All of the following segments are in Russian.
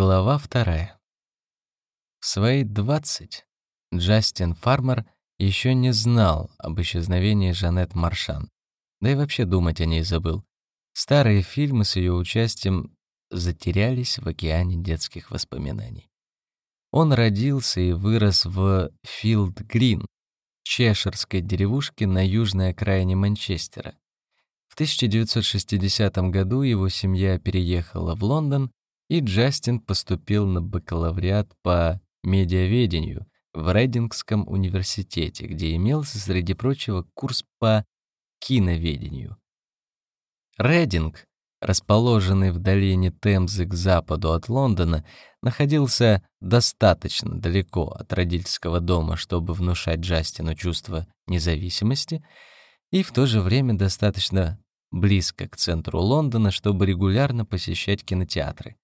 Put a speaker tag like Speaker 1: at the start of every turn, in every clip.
Speaker 1: Глава вторая. В свои двадцать Джастин Фармер еще не знал об исчезновении Жанет Маршан, да и вообще думать о ней забыл. Старые фильмы с ее участием затерялись в океане детских воспоминаний. Он родился и вырос в Филд-Грин, чеширской деревушке на южной окраине Манчестера. В 1960 году его семья переехала в Лондон, и Джастин поступил на бакалавриат по медиаведению в Рейдингском университете, где имелся, среди прочего, курс по киноведению. Рейдинг, расположенный в долине Темзы к западу от Лондона, находился достаточно далеко от родительского дома, чтобы внушать Джастину чувство независимости, и в то же время достаточно близко к центру Лондона, чтобы регулярно посещать кинотеатры.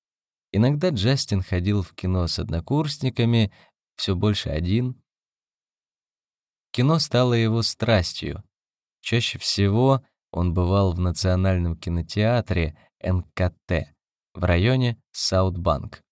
Speaker 1: Иногда Джастин ходил в кино с однокурсниками, все больше один. Кино стало его страстью. Чаще всего он бывал в Национальном кинотеатре НКТ в районе Саутбанк.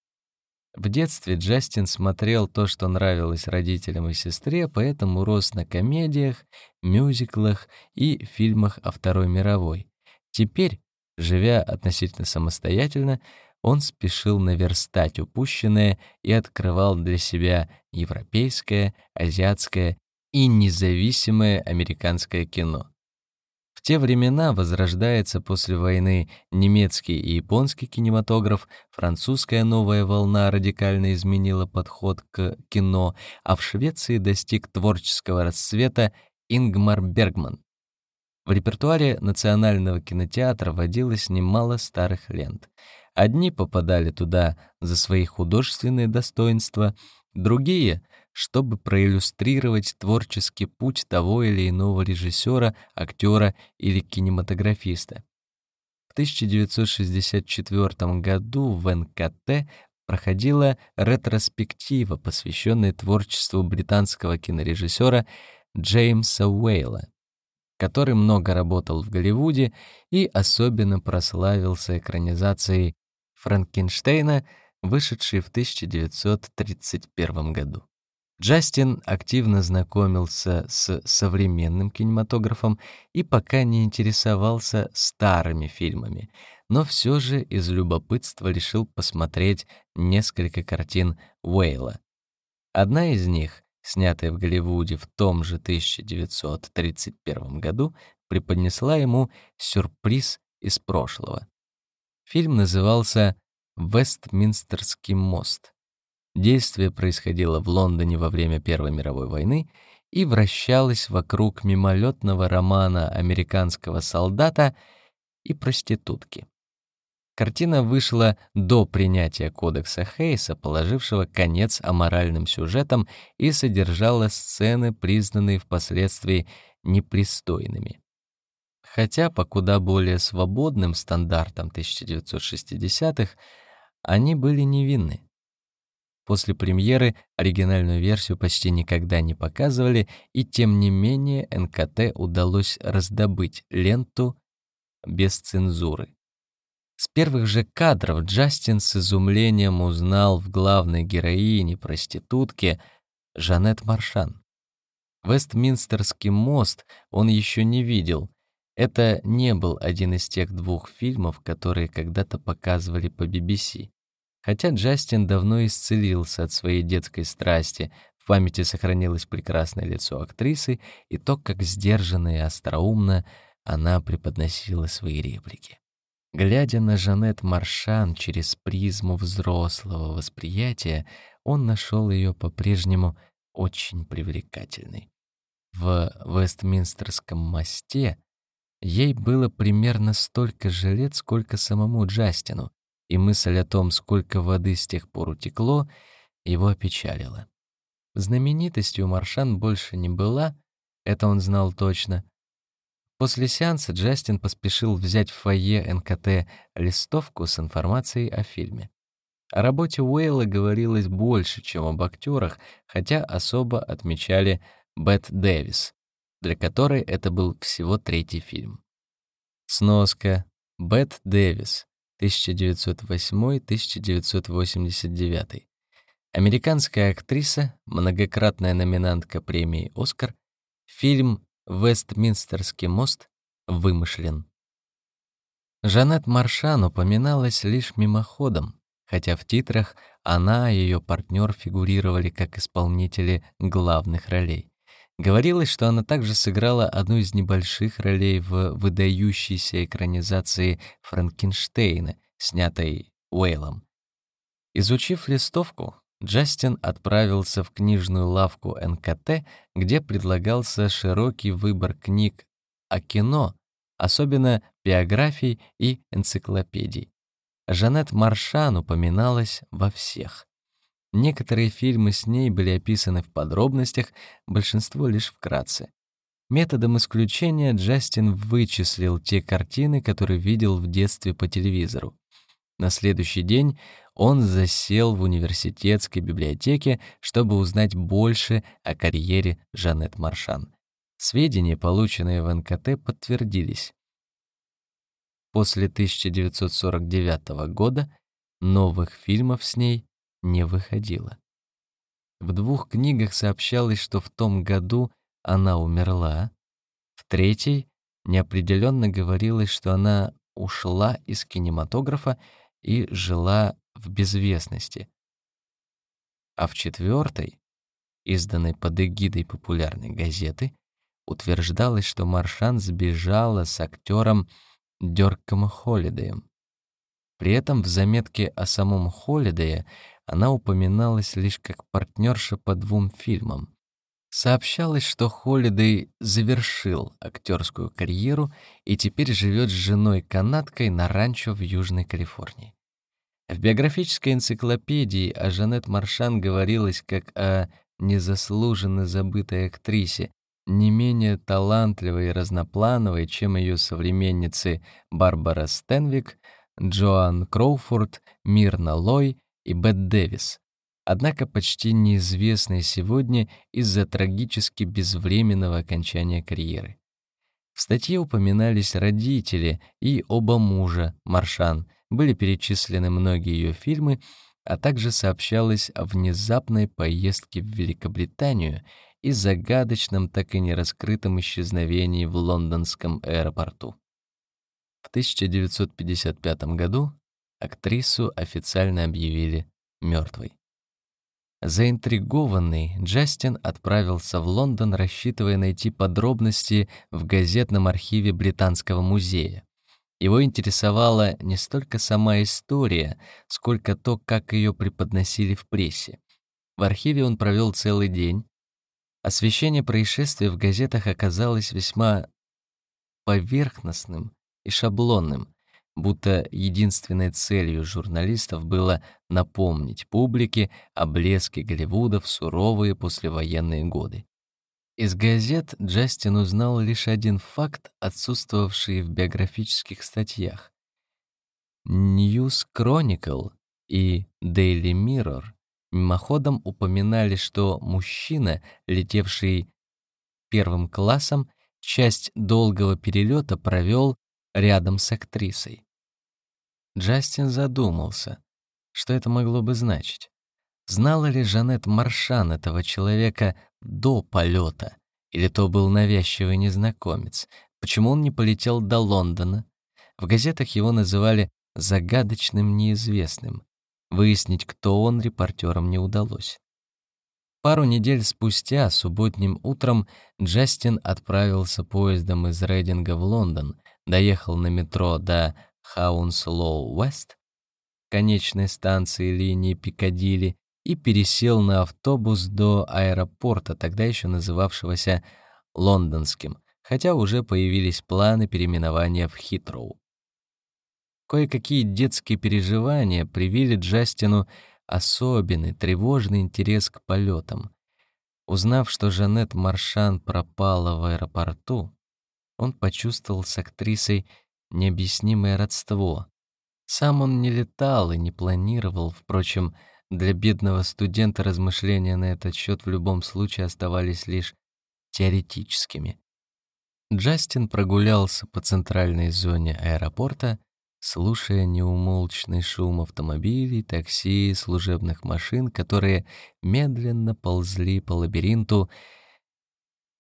Speaker 1: В детстве Джастин смотрел то, что нравилось родителям и сестре, поэтому рос на комедиях, мюзиклах и фильмах о Второй мировой. Теперь, живя относительно самостоятельно, он спешил наверстать упущенное и открывал для себя европейское, азиатское и независимое американское кино. В те времена возрождается после войны немецкий и японский кинематограф, французская новая волна радикально изменила подход к кино, а в Швеции достиг творческого расцвета Ингмар Бергман. В репертуаре Национального кинотеатра водилось немало старых лент — Одни попадали туда за свои художественные достоинства, другие — чтобы проиллюстрировать творческий путь того или иного режиссера, актера или кинематографиста. В 1964 году в НКТ проходила ретроспектива, посвященная творчеству британского кинорежиссера Джеймса Уэйла, который много работал в Голливуде и особенно прославился экранизацией Франкенштейна, вышедший в 1931 году. Джастин активно знакомился с современным кинематографом и пока не интересовался старыми фильмами, но все же из любопытства решил посмотреть несколько картин Уэйла. Одна из них, снятая в Голливуде в том же 1931 году, преподнесла ему сюрприз из прошлого. Фильм назывался «Вестминстерский мост». Действие происходило в Лондоне во время Первой мировой войны и вращалось вокруг мимолетного романа американского солдата и проститутки. Картина вышла до принятия кодекса Хейса, положившего конец аморальным сюжетам и содержала сцены, признанные впоследствии непристойными хотя по куда более свободным стандартам 1960-х они были невинны. После премьеры оригинальную версию почти никогда не показывали, и тем не менее НКТ удалось раздобыть ленту без цензуры. С первых же кадров Джастин с изумлением узнал в главной героине проститутке Жанет Маршан. Вестминстерский мост он еще не видел, это не был один из тех двух фильмов, которые когда-то показывали по BBC. Хотя Джастин давно исцелился от своей детской страсти, в памяти сохранилось прекрасное лицо актрисы и то, как сдержанно и остроумно она преподносила свои реплики. Глядя на Жанет Маршан через призму взрослого восприятия, он нашел ее по-прежнему очень привлекательной. В Вестминстерском мосте Ей было примерно столько же лет, сколько самому Джастину, и мысль о том, сколько воды с тех пор утекло, его опечалила. Знаменитостью Маршан больше не была, это он знал точно. После сеанса Джастин поспешил взять в фойе НКТ листовку с информацией о фильме. О работе Уэйла говорилось больше, чем об актерах, хотя особо отмечали Бет Дэвис, для которой это был всего третий фильм. Сноска. Бет Дэвис, 1908-1989. Американская актриса, многократная номинантка премии «Оскар», фильм «Вестминстерский мост» вымышлен. Жанет Маршан упоминалась лишь мимоходом, хотя в титрах она и ее партнер фигурировали как исполнители главных ролей. Говорилось, что она также сыграла одну из небольших ролей в выдающейся экранизации Франкенштейна, снятой Уэйлом. Изучив листовку, Джастин отправился в книжную лавку НКТ, где предлагался широкий выбор книг о кино, особенно биографий и энциклопедий. Жанет Маршан упоминалась во всех. Некоторые фильмы с ней были описаны в подробностях, большинство лишь вкратце. Методом исключения Джастин вычислил те картины, которые видел в детстве по телевизору. На следующий день он засел в университетской библиотеке, чтобы узнать больше о карьере Жанет Маршан. Сведения, полученные в НКТ, подтвердились. После 1949 года новых фильмов с ней не выходило. В двух книгах сообщалось, что в том году она умерла, в третьей неопределенно говорилось, что она ушла из кинематографа и жила в безвестности. А в четвертой, изданной под эгидой популярной газеты, утверждалось, что Маршан сбежала с актером Дёрком Холидеем. При этом в заметке о самом Холидее она упоминалась лишь как партнерша по двум фильмам. Сообщалось, что Холидей завершил актерскую карьеру и теперь живет с женой-канадкой на ранчо в Южной Калифорнии. В биографической энциклопедии о Жанет Маршан говорилось как о незаслуженно забытой актрисе, не менее талантливой и разноплановой, чем ее современницы Барбара Стенвик, Джоан Кроуфорд, Мирна Лой и Бет Дэвис, однако почти неизвестной сегодня из-за трагически безвременного окончания карьеры. В статье упоминались родители и оба мужа Маршан — были перечислены многие ее фильмы, а также сообщалось о внезапной поездке в Великобританию и загадочном, так и не раскрытом исчезновении в лондонском аэропорту. В 1955 году актрису официально объявили мертвой. Заинтригованный, Джастин отправился в Лондон, рассчитывая найти подробности в газетном архиве Британского музея. Его интересовала не столько сама история, сколько то, как ее преподносили в прессе. В архиве он провел целый день. Освещение происшествия в газетах оказалось весьма поверхностным и шаблонным, будто единственной целью журналистов было напомнить публике о блеске Голливуда в суровые послевоенные годы. Из газет Джастин узнал лишь один факт, отсутствовавший в биографических статьях. News Chronicle и Daily Mirror мимоходом упоминали, что мужчина, летевший первым классом, часть долгого перелета провел рядом с актрисой. Джастин задумался, что это могло бы значить. Знала ли Жанет Маршан этого человека до полета? Или то был навязчивый незнакомец? Почему он не полетел до Лондона? В газетах его называли загадочным неизвестным. Выяснить, кто он, репортерам не удалось. Пару недель спустя, субботним утром, Джастин отправился поездом из Рейдинга в Лондон, доехал на метро до Хаунслоу-Уэст, конечной станции линии Пикадилли, и пересел на автобус до аэропорта, тогда еще называвшегося Лондонским, хотя уже появились планы переименования в Хитроу. Кое-какие детские переживания привили Джастину особенный, тревожный интерес к полетам. Узнав, что Жанет Маршан пропала в аэропорту, он почувствовал с актрисой необъяснимое родство. Сам он не летал и не планировал, впрочем, для бедного студента размышления на этот счет в любом случае оставались лишь теоретическими. Джастин прогулялся по центральной зоне аэропорта, слушая неумолчный шум автомобилей, такси, служебных машин, которые медленно ползли по лабиринту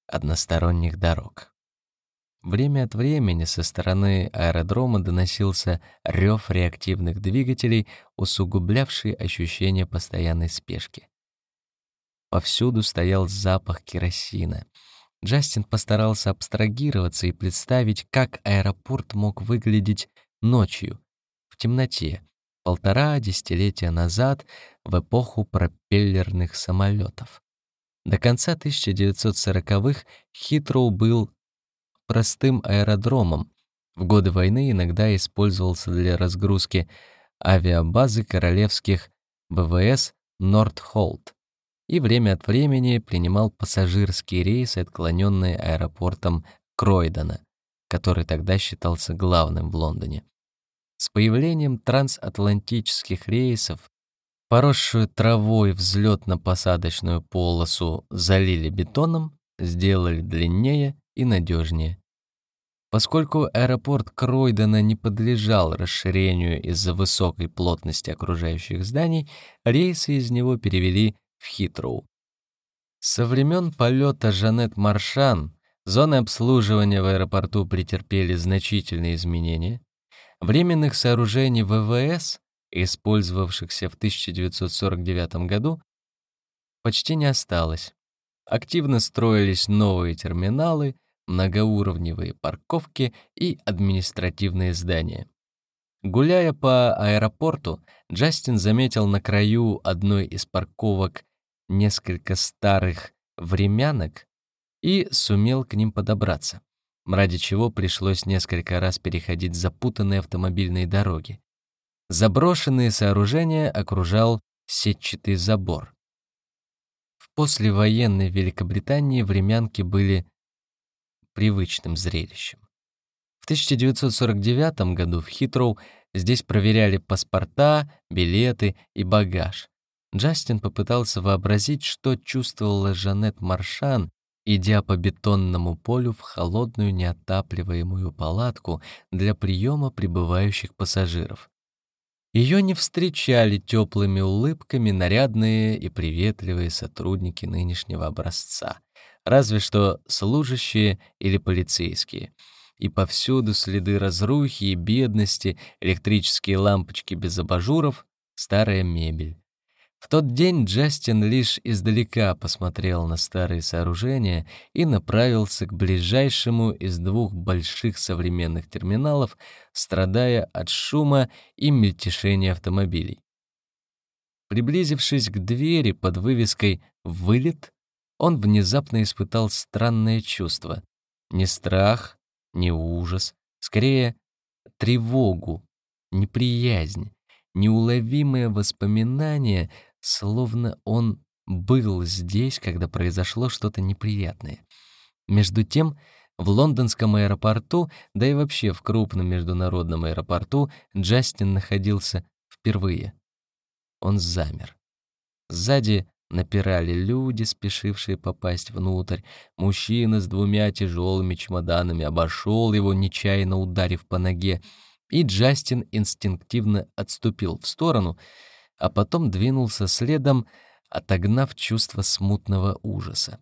Speaker 1: односторонних дорог. Время от времени со стороны аэродрома доносился рев реактивных двигателей, усугублявший ощущение постоянной спешки. Повсюду стоял запах керосина. Джастин постарался абстрагироваться и представить, как аэропорт мог выглядеть ночью, в темноте, полтора десятилетия назад, в эпоху пропеллерных самолетов. До конца 1940-х Хитроу был простым аэродромом. В годы войны иногда использовался для разгрузки авиабазы королевских ВВС Нортхолд и время от времени принимал пассажирские рейсы, отклоненные аэропортом Кройдона, который тогда считался главным в Лондоне. С появлением трансатлантических рейсов поросшую травой взлетно-посадочную полосу залили бетоном, сделали длиннее и надежнее. Поскольку аэропорт Кройдена не подлежал расширению из-за высокой плотности окружающих зданий, рейсы из него перевели в Хитроу. Со времен полета Жанет Маршан зоны обслуживания в аэропорту претерпели значительные изменения. Временных сооружений ВВС, использовавшихся в 1949 году, почти не осталось. Активно строились новые терминалы, многоуровневые парковки и административные здания. Гуляя по аэропорту, Джастин заметил на краю одной из парковок несколько старых времянок и сумел к ним подобраться, ради чего пришлось несколько раз переходить запутанные автомобильные дороги. Заброшенные сооружения окружал сетчатый забор. В послевоенной Великобритании времянки были привычным зрелищем. В 1949 году в Хитроу здесь проверяли паспорта, билеты и багаж. Джастин попытался вообразить, что чувствовала Жанет Маршан, идя по бетонному полю в холодную неотапливаемую палатку для приема прибывающих пассажиров. Ее не встречали теплыми улыбками нарядные и приветливые сотрудники нынешнего образца, разве что служащие или полицейские. И повсюду следы разрухи и бедности, электрические лампочки без абажуров, старая мебель. В тот день Джастин лишь издалека посмотрел на старые сооружения и направился к ближайшему из двух больших современных терминалов, страдая от шума и мельтешения автомобилей. Приблизившись к двери под вывеской «Вылет», он внезапно испытал странное чувство. Не страх, не ужас, скорее тревогу, неприязнь, неуловимое воспоминание — словно он был здесь, когда произошло что-то неприятное. Между тем, в лондонском аэропорту, да и вообще в крупном международном аэропорту, Джастин находился впервые. Он замер. Сзади напирали люди, спешившие попасть внутрь. Мужчина с двумя тяжелыми чемоданами обошел его, нечаянно ударив по ноге, и Джастин инстинктивно отступил в сторону — а потом двинулся следом, отогнав чувство смутного ужаса.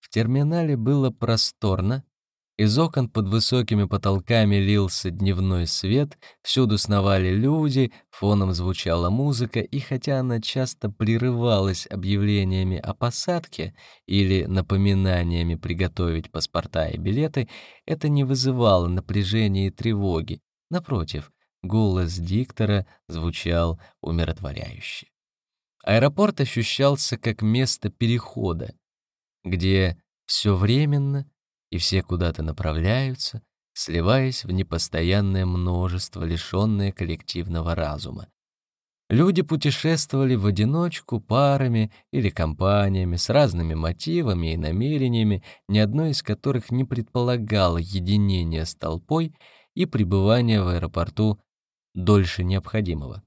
Speaker 1: В терминале было просторно, из окон под высокими потолками лился дневной свет, всюду сновали люди, фоном звучала музыка, и хотя она часто прерывалась объявлениями о посадке или напоминаниями приготовить паспорта и билеты, это не вызывало напряжения и тревоги. Напротив, Голос диктора звучал умиротворяюще. Аэропорт ощущался как место перехода, где все временно и все куда-то направляются, сливаясь в непостоянное множество, лишенное коллективного разума. Люди путешествовали в одиночку, парами или компаниями с разными мотивами и намерениями, ни одно из которых не предполагало единения с толпой и пребывания в аэропорту дольше необходимого.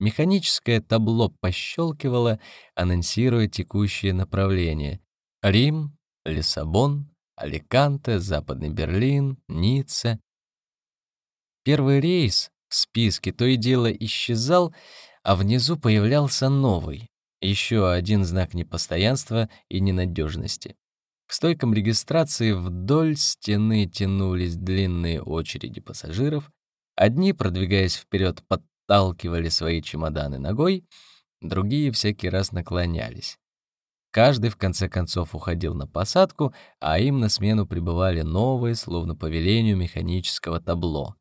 Speaker 1: Механическое табло пощелкивало, анонсируя текущее направление. Рим, Лиссабон, Аликанте, Западный Берлин, Ницца. Первый рейс в списке то и дело исчезал, а внизу появлялся новый, еще один знак непостоянства и ненадежности. К стойкам регистрации вдоль стены тянулись длинные очереди пассажиров. Одни, продвигаясь вперед, подталкивали свои чемоданы ногой, другие всякий раз наклонялись. Каждый в конце концов уходил на посадку, а им на смену прибывали новые, словно по велению механического табло.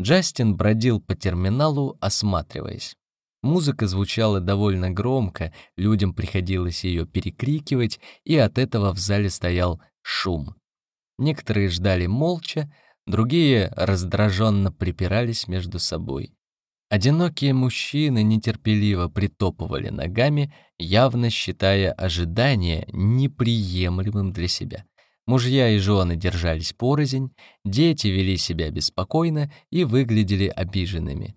Speaker 1: Джастин бродил по терминалу, осматриваясь. Музыка звучала довольно громко, людям приходилось ее перекрикивать, и от этого в зале стоял шум. Некоторые ждали молча, другие раздраженно припирались между собой. Одинокие мужчины нетерпеливо притопывали ногами, явно считая ожидание неприемлемым для себя. Мужья и жены держались порознь, дети вели себя беспокойно и выглядели обиженными.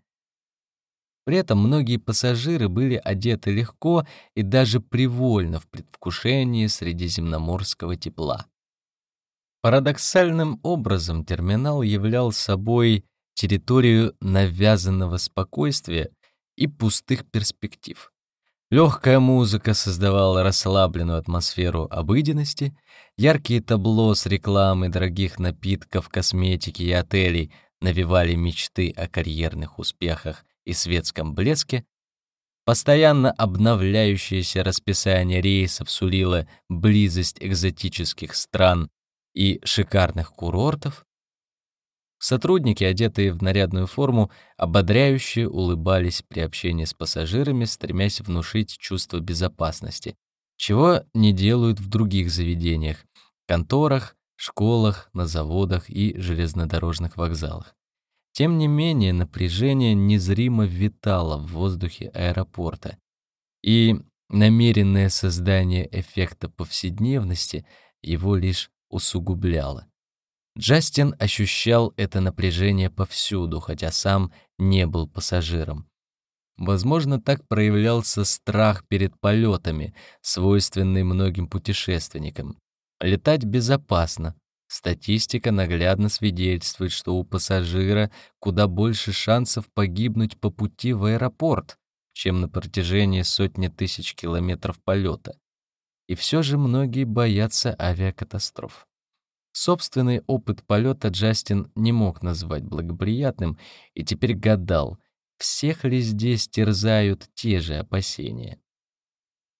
Speaker 1: При этом многие пассажиры были одеты легко и даже привольно в предвкушении средиземноморского тепла. Парадоксальным образом терминал являл собой территорию навязанного спокойствия и пустых перспектив. Легкая музыка создавала расслабленную атмосферу обыденности, яркие табло с рекламой дорогих напитков, косметики и отелей навевали мечты о карьерных успехах и светском блеске, постоянно обновляющееся расписание рейсов сулило близость экзотических стран и шикарных курортов, Сотрудники, одетые в нарядную форму, ободряюще улыбались при общении с пассажирами, стремясь внушить чувство безопасности, чего не делают в других заведениях, конторах, школах, на заводах и железнодорожных вокзалах. Тем не менее, напряжение незримо витало в воздухе аэропорта, и намеренное создание эффекта повседневности его лишь усугубляло. Джастин ощущал это напряжение повсюду, хотя сам не был пассажиром. Возможно, так проявлялся страх перед полетами, свойственный многим путешественникам. Летать безопасно. Статистика наглядно свидетельствует, что у пассажира куда больше шансов погибнуть по пути в аэропорт, чем на протяжении сотни тысяч километров полета. И все же многие боятся авиакатастроф. Собственный опыт полета Джастин не мог назвать благоприятным и теперь гадал, всех ли здесь терзают те же опасения.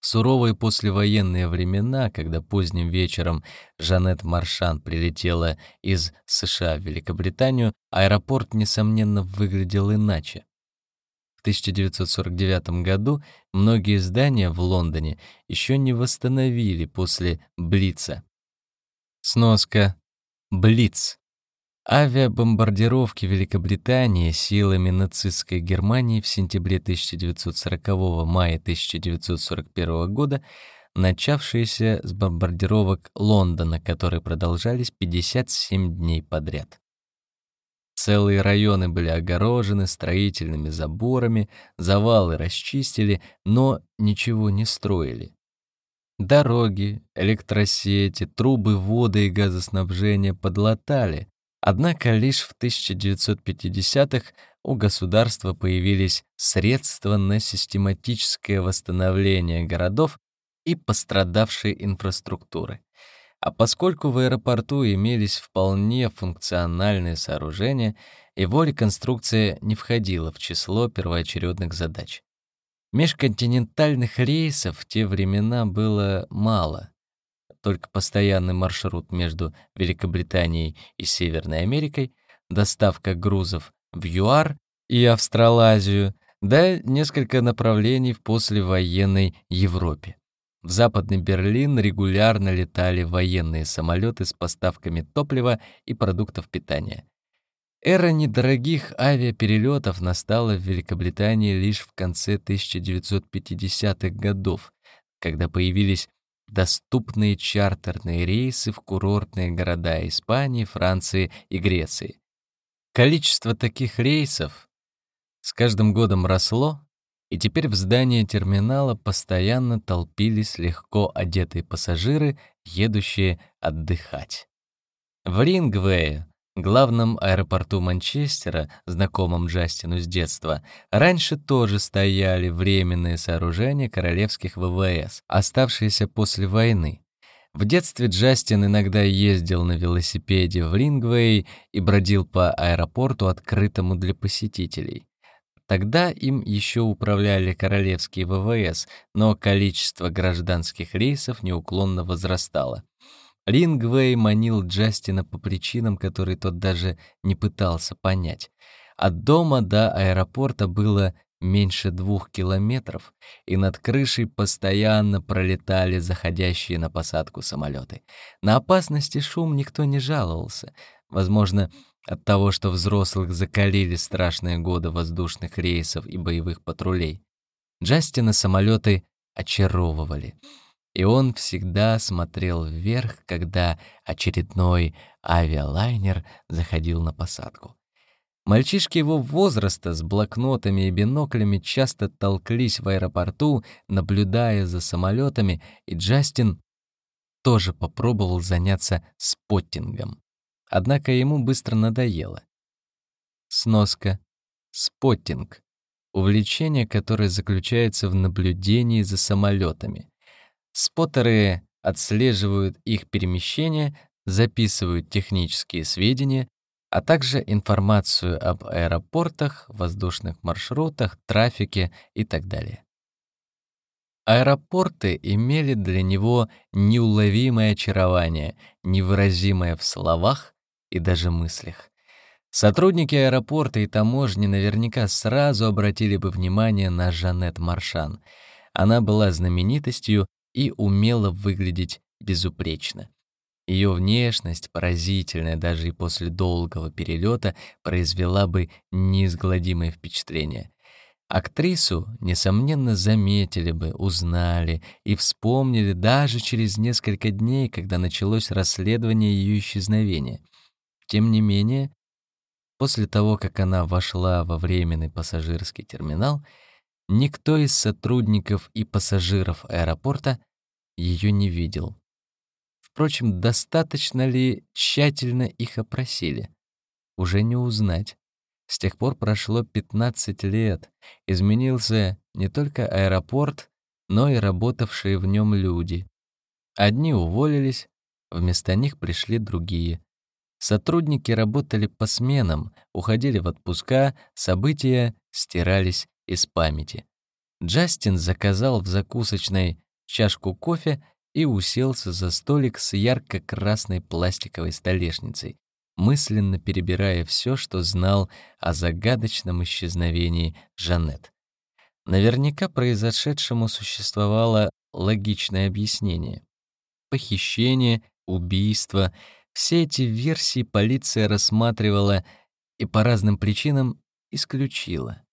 Speaker 1: Суровые послевоенные времена, когда поздним вечером Жанет Маршан прилетела из США в Великобританию, аэропорт, несомненно, выглядел иначе. В 1949 году многие здания в Лондоне еще не восстановили после Блица, Сноска. Блиц. Авиабомбардировки Великобритании силами нацистской Германии в сентябре 1940 мая 1941 года, начавшиеся с бомбардировок Лондона, которые продолжались 57 дней подряд. Целые районы были огорожены строительными заборами, завалы расчистили, но ничего не строили. Дороги, электросети, трубы воды и газоснабжения подлатали, однако лишь в 1950-х у государства появились средства на систематическое восстановление городов и пострадавшей инфраструктуры. А поскольку в аэропорту имелись вполне функциональные сооружения, его реконструкция не входила в число первоочередных задач. Межконтинентальных рейсов в те времена было мало. Только постоянный маршрут между Великобританией и Северной Америкой, доставка грузов в ЮАР и Австралазию, да несколько направлений в послевоенной Европе. В Западный Берлин регулярно летали военные самолеты с поставками топлива и продуктов питания. Эра недорогих авиаперелетов настала в Великобритании лишь в конце 1950-х годов, когда появились доступные чартерные рейсы в курортные города Испании, Франции и Греции. Количество таких рейсов с каждым годом росло, и теперь в здании терминала постоянно толпились легко одетые пассажиры, едущие отдыхать. В Рингвее главном аэропорту Манчестера, знакомом Джастину с детства, раньше тоже стояли временные сооружения королевских ВВС, оставшиеся после войны. В детстве Джастин иногда ездил на велосипеде в Лингвей и бродил по аэропорту, открытому для посетителей. Тогда им еще управляли королевские ВВС, но количество гражданских рейсов неуклонно возрастало. Лингвей манил Джастина по причинам, которые тот даже не пытался понять. От дома до аэропорта было меньше двух километров, и над крышей постоянно пролетали заходящие на посадку самолеты. На опасности шум никто не жаловался. Возможно, от того, что взрослых закалили страшные годы воздушных рейсов и боевых патрулей. Джастина самолеты очаровывали — и он всегда смотрел вверх, когда очередной авиалайнер заходил на посадку. Мальчишки его возраста с блокнотами и биноклями часто толклись в аэропорту, наблюдая за самолетами, и Джастин тоже попробовал заняться споттингом. Однако ему быстро надоело. Сноска. Споттинг. Увлечение, которое заключается в наблюдении за самолетами. Споттеры отслеживают их перемещение, записывают технические сведения, а также информацию об аэропортах, воздушных маршрутах, трафике и так далее. Аэропорты имели для него неуловимое очарование, невыразимое в словах и даже мыслях. Сотрудники аэропорта и таможни наверняка сразу обратили бы внимание на Жанет Маршан. Она была знаменитостью и умела выглядеть безупречно. Ее внешность, поразительная даже и после долгого перелета, произвела бы неизгладимое впечатление. Актрису, несомненно, заметили бы, узнали и вспомнили даже через несколько дней, когда началось расследование ее исчезновения. Тем не менее, после того, как она вошла во временный пассажирский терминал, Никто из сотрудников и пассажиров аэропорта ее не видел. Впрочем, достаточно ли тщательно их опросили? Уже не узнать. С тех пор прошло 15 лет. Изменился не только аэропорт, но и работавшие в нем люди. Одни уволились, вместо них пришли другие. Сотрудники работали по сменам, уходили в отпуска, события стирались из памяти. Джастин заказал в закусочной чашку кофе и уселся за столик с ярко-красной пластиковой столешницей, мысленно перебирая все, что знал о загадочном исчезновении Жанет. Наверняка произошедшему существовало логичное объяснение. Похищение, убийство — все эти версии полиция рассматривала и по разным причинам исключила.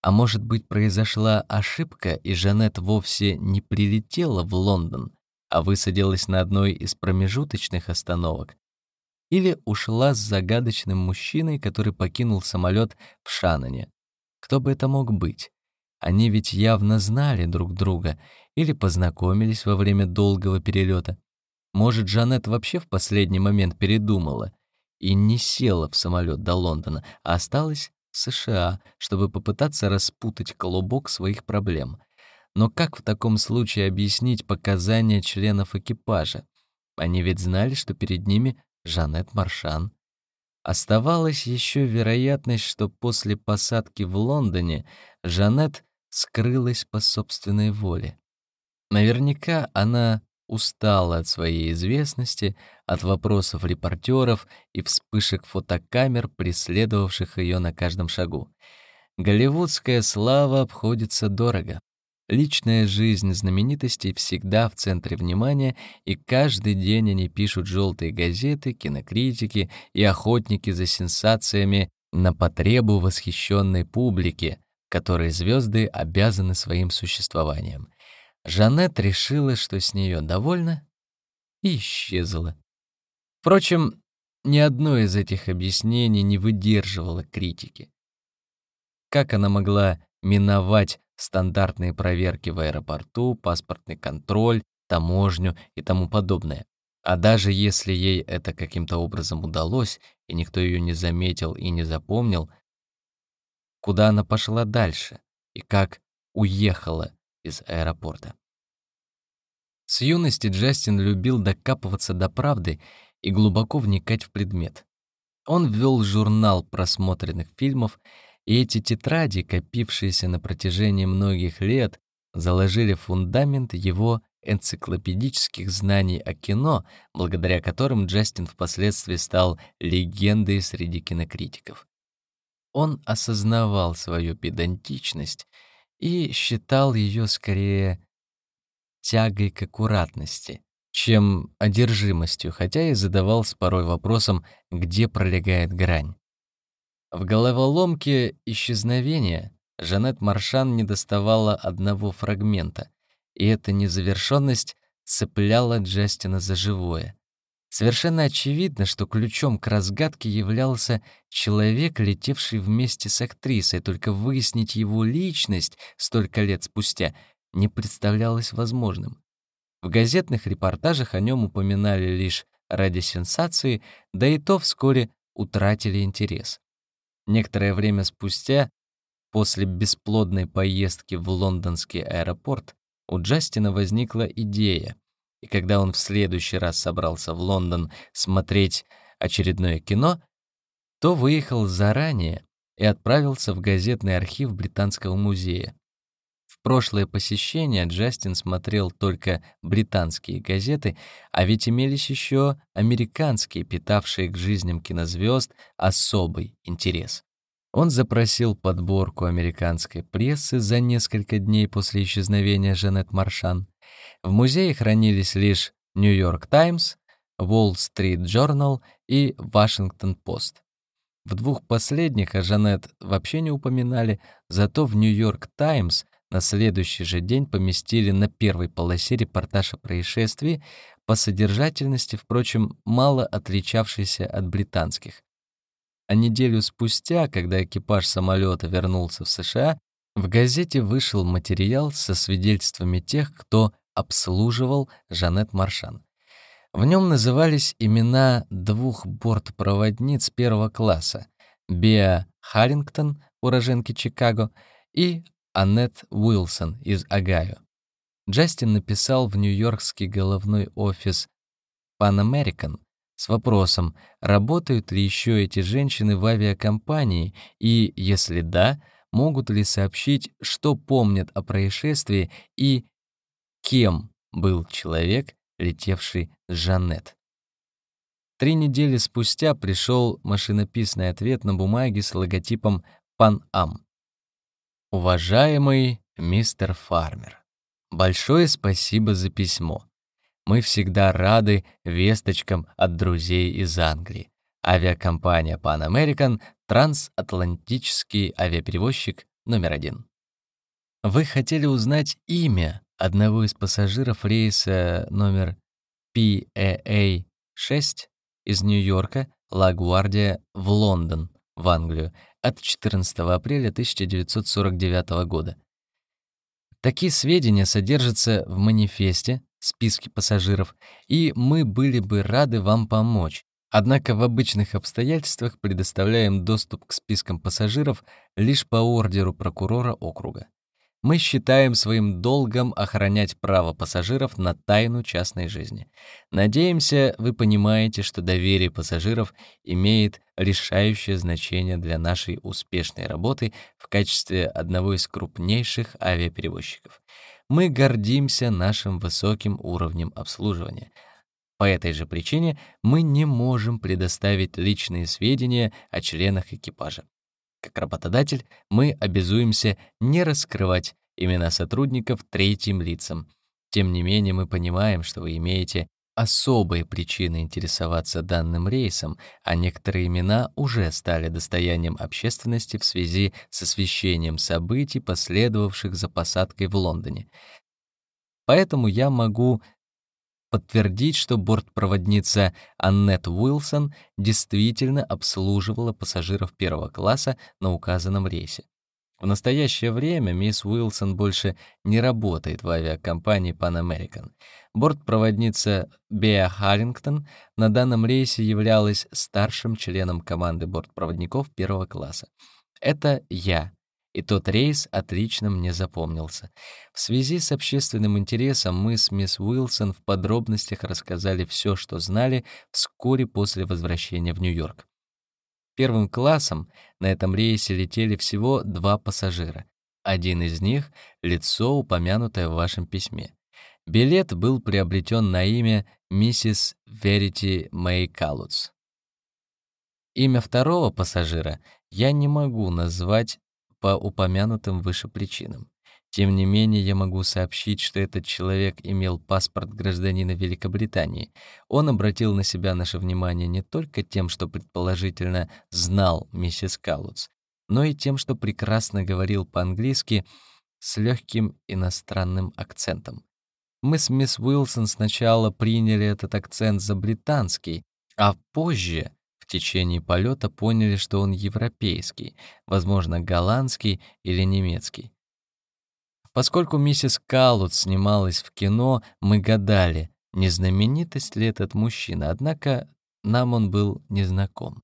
Speaker 1: А может быть, произошла ошибка, и Жанет вовсе не прилетела в Лондон, а высадилась на одной из промежуточных остановок? Или ушла с загадочным мужчиной, который покинул самолет в Шаноне? Кто бы это мог быть? Они ведь явно знали друг друга или познакомились во время долгого перелета. Может, Жанет вообще в последний момент передумала и не села в самолет до Лондона, а осталась США, чтобы попытаться распутать колобок своих проблем. Но как в таком случае объяснить показания членов экипажа? Они ведь знали, что перед ними Жанет Маршан. Оставалась еще вероятность, что после посадки в Лондоне Жанет скрылась по собственной воле. Наверняка она устала от своей известности, от вопросов репортеров и вспышек фотокамер, преследовавших ее на каждом шагу. Голливудская слава обходится дорого. Личная жизнь знаменитостей всегда в центре внимания, и каждый день они пишут желтые газеты, кинокритики и охотники за сенсациями на потребу восхищенной публики, которой звезды обязаны своим существованием. Жанет решила, что с нее довольна, и исчезла. Впрочем, ни одно из этих объяснений не выдерживало критики. Как она могла миновать стандартные проверки в аэропорту, паспортный контроль, таможню и тому подобное? А даже если ей это каким-то образом удалось, и никто ее не заметил и не запомнил, куда она пошла дальше и как уехала из аэропорта. С юности Джастин любил докапываться до правды и глубоко вникать в предмет. Он ввел журнал просмотренных фильмов, и эти тетради, копившиеся на протяжении многих лет, заложили фундамент его энциклопедических знаний о кино, благодаря которым Джастин впоследствии стал легендой среди кинокритиков. Он осознавал свою педантичность и считал ее скорее тягой к аккуратности, чем одержимостью, хотя и задавался порой вопросом, где пролегает грань. В головоломке исчезновения Жанет Маршан не доставала одного фрагмента, и эта незавершенность цепляла Джастина за живое. Совершенно очевидно, что ключом к разгадке являлся человек, летевший вместе с актрисой, только выяснить его личность столько лет спустя не представлялось возможным. В газетных репортажах о нем упоминали лишь ради сенсации, да и то вскоре утратили интерес. Некоторое время спустя, после бесплодной поездки в лондонский аэропорт, у Джастина возникла идея, и когда он в следующий раз собрался в Лондон смотреть очередное кино, то выехал заранее и отправился в газетный архив Британского музея. В прошлое посещение Джастин смотрел только британские газеты, а ведь имелись еще американские, питавшие к жизням кинозвезд особый интерес. Он запросил подборку американской прессы за несколько дней после исчезновения Жанет Маршан. В музее хранились лишь «Нью-Йорк Таймс», «Уолл-Стрит Джорнал» и «Вашингтон-Пост». В двух последних о Жанет вообще не упоминали, зато в «Нью-Йорк Таймс» на следующий же день поместили на первой полосе репортаж о происшествии, по содержательности, впрочем, мало отличавшийся от британских. А неделю спустя, когда экипаж самолета вернулся в США, в газете вышел материал со свидетельствами тех, кто обслуживал Жанет Маршан. В нем назывались имена двух бортпроводниц первого класса — Беа Харрингтон, уроженки Чикаго, и Аннет Уилсон из Огайо. Джастин написал в нью-йоркский головной офис Pan American с вопросом, работают ли еще эти женщины в авиакомпании и, если да, могут ли сообщить, что помнят о происшествии и кем был человек, летевший с Жанет. Три недели спустя пришел машинописный ответ на бумаге с логотипом «Пан-Ам». «Уважаемый мистер Фармер, большое спасибо за письмо. Мы всегда рады весточкам от друзей из Англии. Авиакомпания Pan American — трансатлантический авиаперевозчик номер один. Вы хотели узнать имя одного из пассажиров рейса номер PAA-6 из Нью-Йорка Ла-Гвардия в Лондон, в Англию, от 14 апреля 1949 года. Такие сведения содержатся в манифесте, списке пассажиров, и мы были бы рады вам помочь. Однако в обычных обстоятельствах предоставляем доступ к спискам пассажиров лишь по ордеру прокурора округа. Мы считаем своим долгом охранять право пассажиров на тайну частной жизни. Надеемся, вы понимаете, что доверие пассажиров имеет решающее значение для нашей успешной работы в качестве одного из крупнейших авиаперевозчиков. Мы гордимся нашим высоким уровнем обслуживания. По этой же причине мы не можем предоставить личные сведения о членах экипажа. Как работодатель мы обязуемся не раскрывать имена сотрудников третьим лицам. Тем не менее, мы понимаем, что вы имеете особые причины интересоваться данным рейсом, а некоторые имена уже стали достоянием общественности в связи с освещением событий, последовавших за посадкой в Лондоне. Поэтому я могу подтвердить, что бортпроводница Аннет Уилсон действительно обслуживала пассажиров первого класса на указанном рейсе. В настоящее время мисс Уилсон больше не работает в авиакомпании Pan American. Бортпроводница Беа Харрингтон на данном рейсе являлась старшим членом команды бортпроводников первого класса. Это я. И тот рейс отлично мне запомнился. В связи с общественным интересом мы с мисс Уилсон в подробностях рассказали все, что знали вскоре после возвращения в Нью-Йорк. Первым классом на этом рейсе летели всего два пассажира. Один из них — лицо, упомянутое в вашем письме. Билет был приобретен на имя миссис Верити Мэй Калутс. Имя второго пассажира я не могу назвать по упомянутым выше причинам. Тем не менее, я могу сообщить, что этот человек имел паспорт гражданина Великобритании. Он обратил на себя наше внимание не только тем, что предположительно знал миссис Каллутс, но и тем, что прекрасно говорил по-английски с легким иностранным акцентом. Мы с мисс Уилсон сначала приняли этот акцент за британский, а позже течение полета поняли, что он европейский, возможно, голландский или немецкий. Поскольку миссис Каллут снималась в кино, мы гадали, не знаменитость ли этот мужчина, однако нам он был незнаком.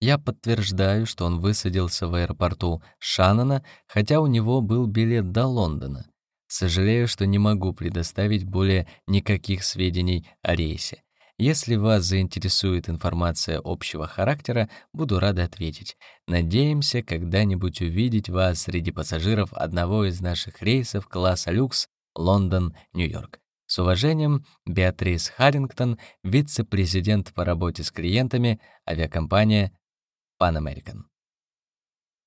Speaker 1: Я подтверждаю, что он высадился в аэропорту Шаннона, хотя у него был билет до Лондона. Сожалею, что не могу предоставить более никаких сведений о рейсе. Если вас заинтересует информация общего характера, буду рада ответить. Надеемся когда-нибудь увидеть вас среди пассажиров одного из наших рейсов класса люкс Лондон-Нью-Йорк. С уважением, Беатрис Харрингтон, вице-президент по работе с клиентами, авиакомпания Pan American.